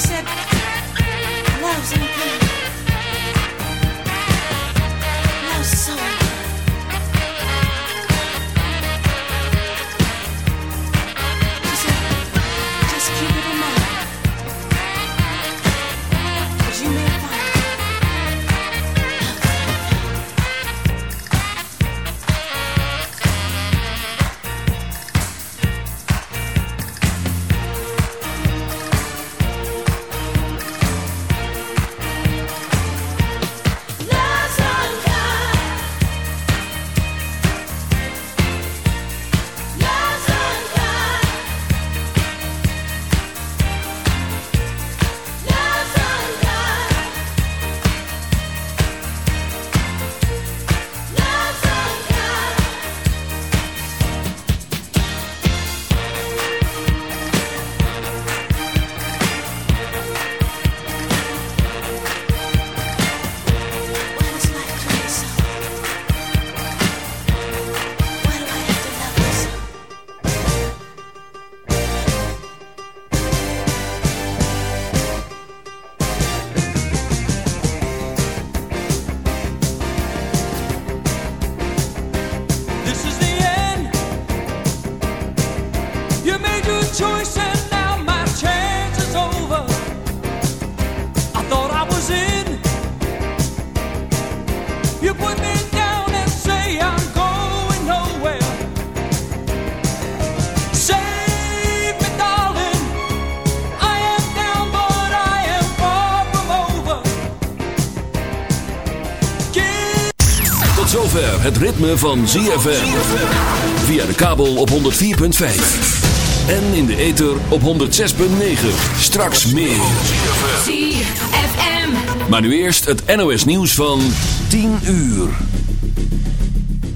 said het ritme van ZFM. Via de kabel op 104.5. En in de ether op 106.9. Straks meer. ZFM. Maar nu eerst het NOS nieuws van 10 uur.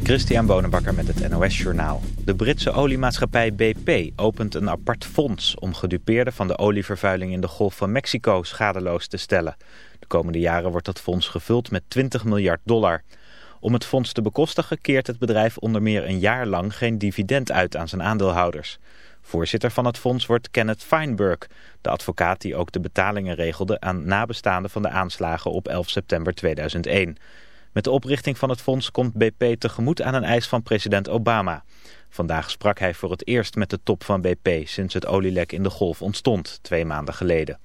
Christian Bonenbakker met het NOS Journaal. De Britse oliemaatschappij BP opent een apart fonds... om gedupeerden van de olievervuiling in de Golf van Mexico schadeloos te stellen. De komende jaren wordt dat fonds gevuld met 20 miljard dollar... Om het fonds te bekostigen keert het bedrijf onder meer een jaar lang geen dividend uit aan zijn aandeelhouders. Voorzitter van het fonds wordt Kenneth Feinberg, de advocaat die ook de betalingen regelde aan nabestaanden van de aanslagen op 11 september 2001. Met de oprichting van het fonds komt BP tegemoet aan een eis van president Obama. Vandaag sprak hij voor het eerst met de top van BP sinds het olielek in de golf ontstond, twee maanden geleden.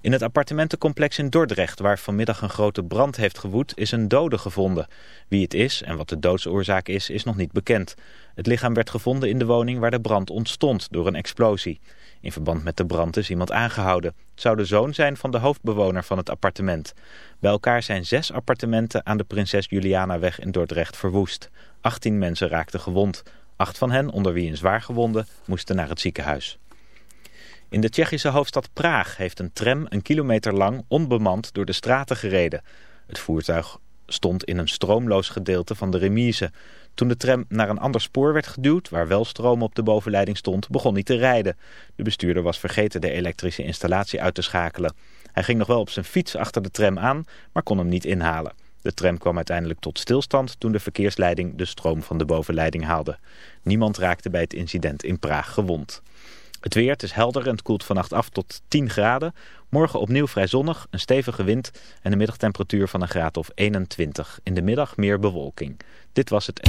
In het appartementencomplex in Dordrecht, waar vanmiddag een grote brand heeft gewoed, is een dode gevonden. Wie het is en wat de doodsoorzaak is, is nog niet bekend. Het lichaam werd gevonden in de woning waar de brand ontstond door een explosie. In verband met de brand is iemand aangehouden. Het zou de zoon zijn van de hoofdbewoner van het appartement. Bij elkaar zijn zes appartementen aan de Prinses Julianaweg in Dordrecht verwoest. 18 mensen raakten gewond. Acht van hen, onder wie een zwaar gewonde, moesten naar het ziekenhuis. In de Tsjechische hoofdstad Praag heeft een tram een kilometer lang onbemand door de straten gereden. Het voertuig stond in een stroomloos gedeelte van de remise. Toen de tram naar een ander spoor werd geduwd, waar wel stroom op de bovenleiding stond, begon hij te rijden. De bestuurder was vergeten de elektrische installatie uit te schakelen. Hij ging nog wel op zijn fiets achter de tram aan, maar kon hem niet inhalen. De tram kwam uiteindelijk tot stilstand toen de verkeersleiding de stroom van de bovenleiding haalde. Niemand raakte bij het incident in Praag gewond. Het weer, het is helder en het koelt vannacht af tot 10 graden. Morgen opnieuw vrij zonnig, een stevige wind en een middagtemperatuur van een graad of 21. In de middag meer bewolking. Dit was het...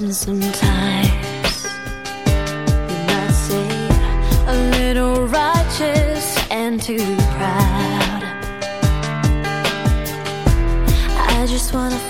happens sometimes. You might say a little righteous and too proud. I just wanna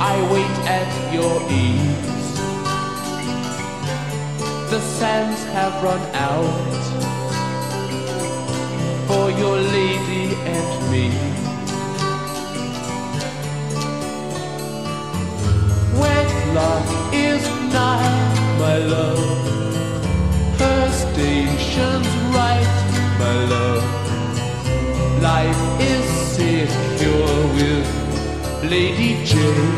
I wait at your ease. The sands have run out Lady Jane.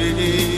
indispensabili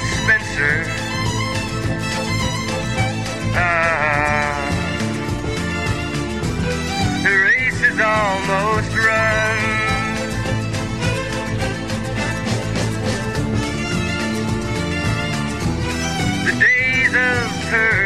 Spencer. Ah, the race is almost run. The days of Pearly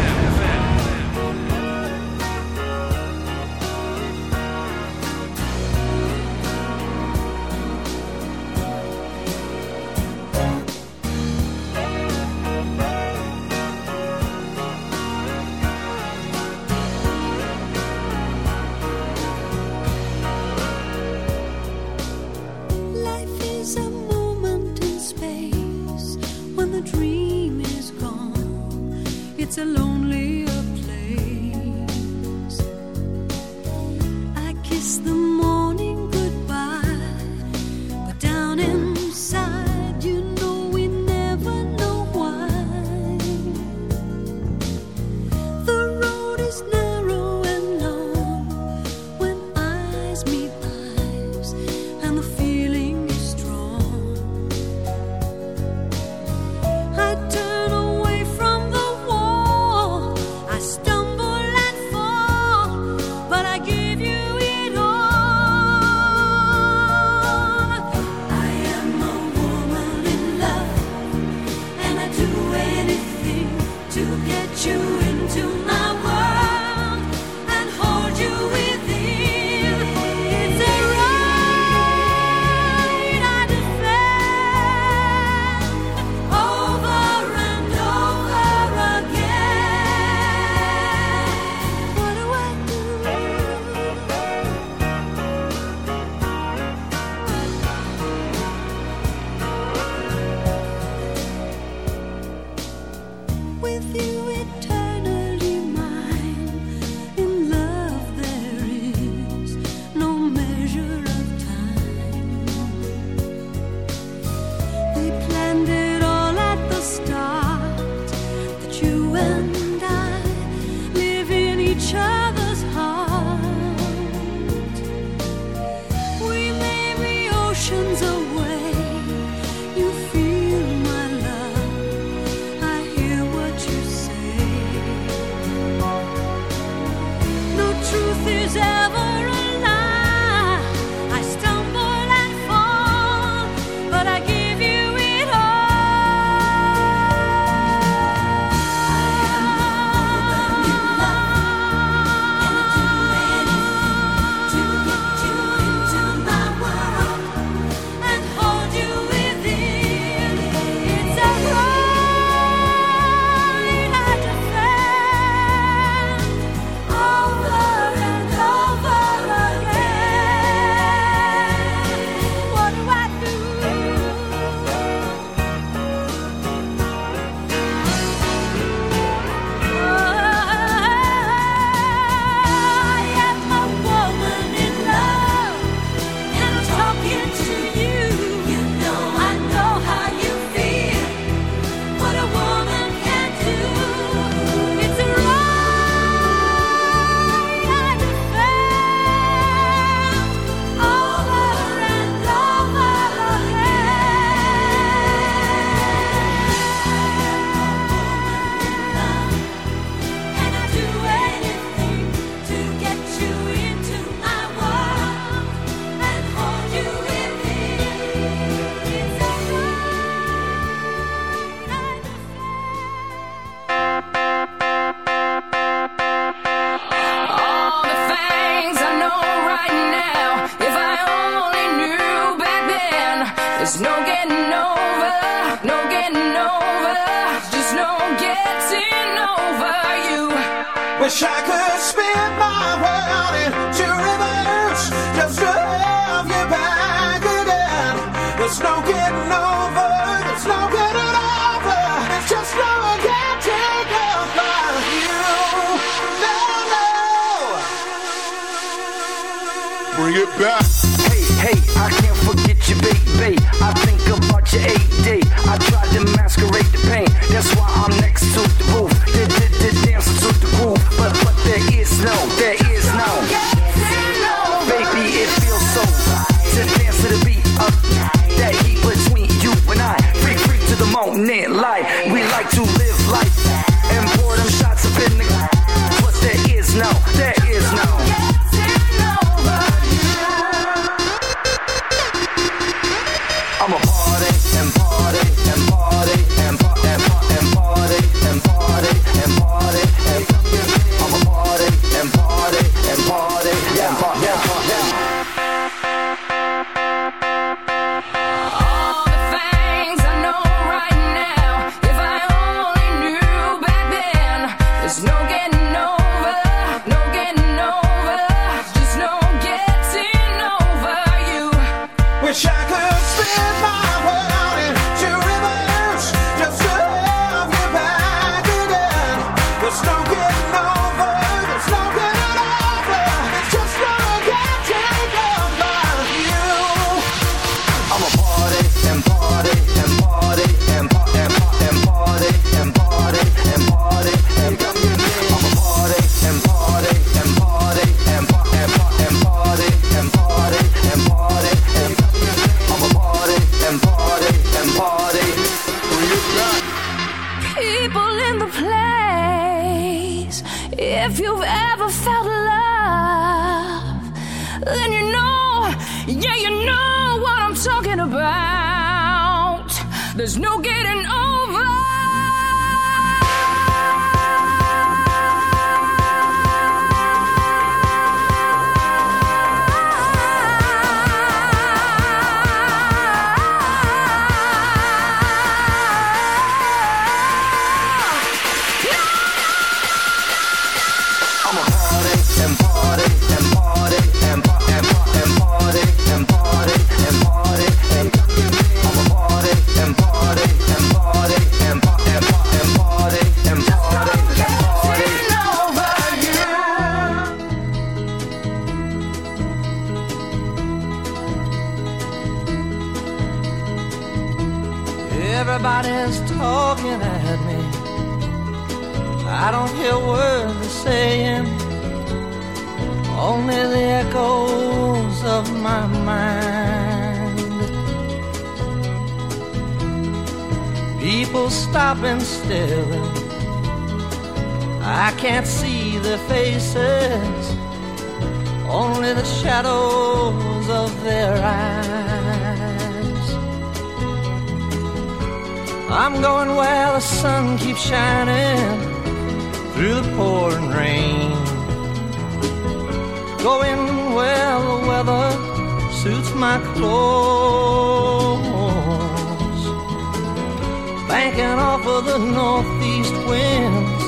northeast winds,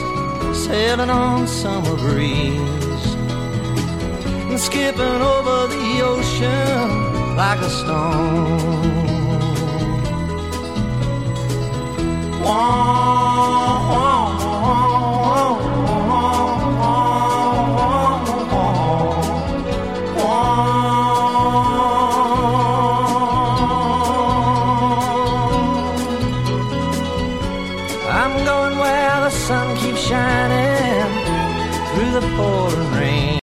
sailing on summer breeze, and skipping over the ocean like a stone. Wah, wah.